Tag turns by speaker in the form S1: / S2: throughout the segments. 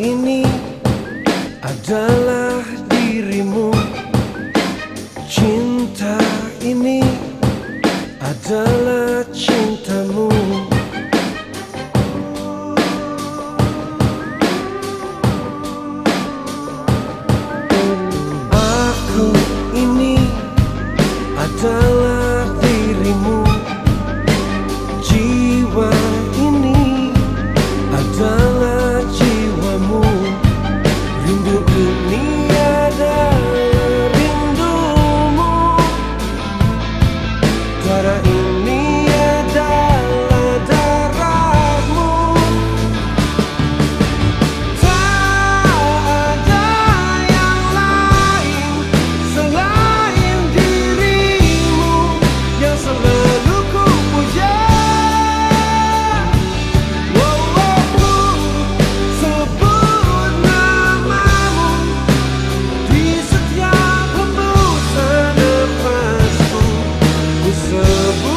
S1: ini adalah possible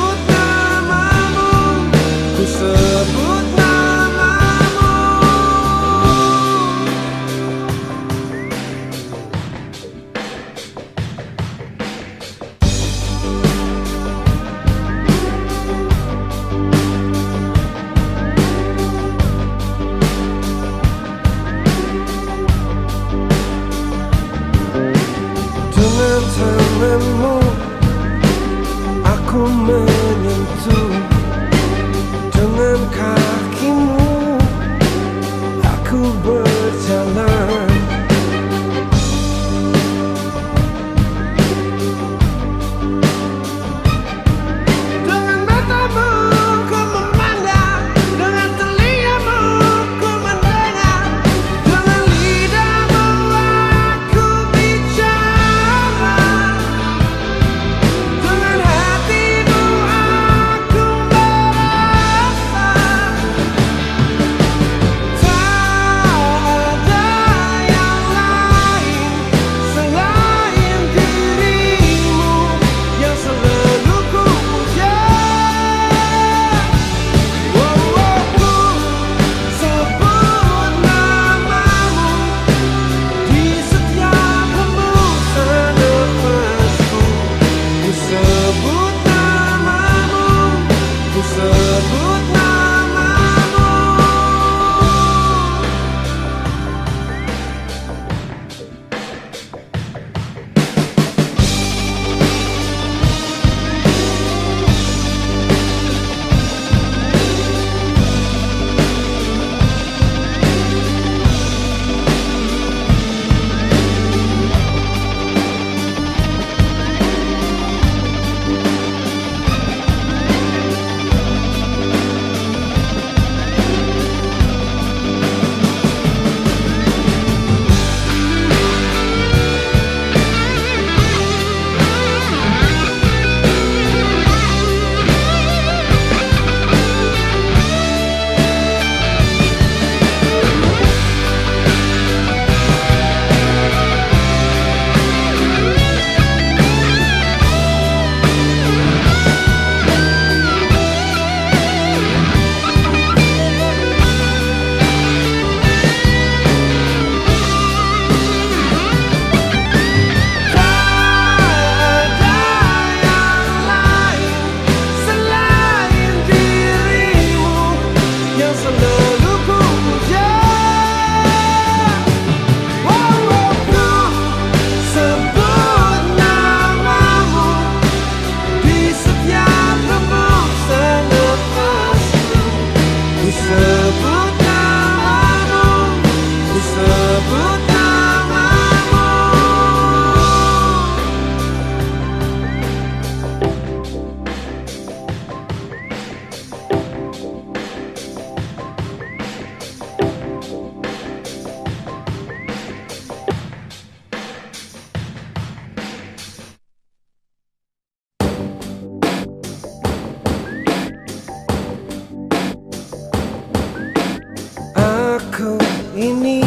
S1: ini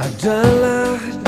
S1: adalah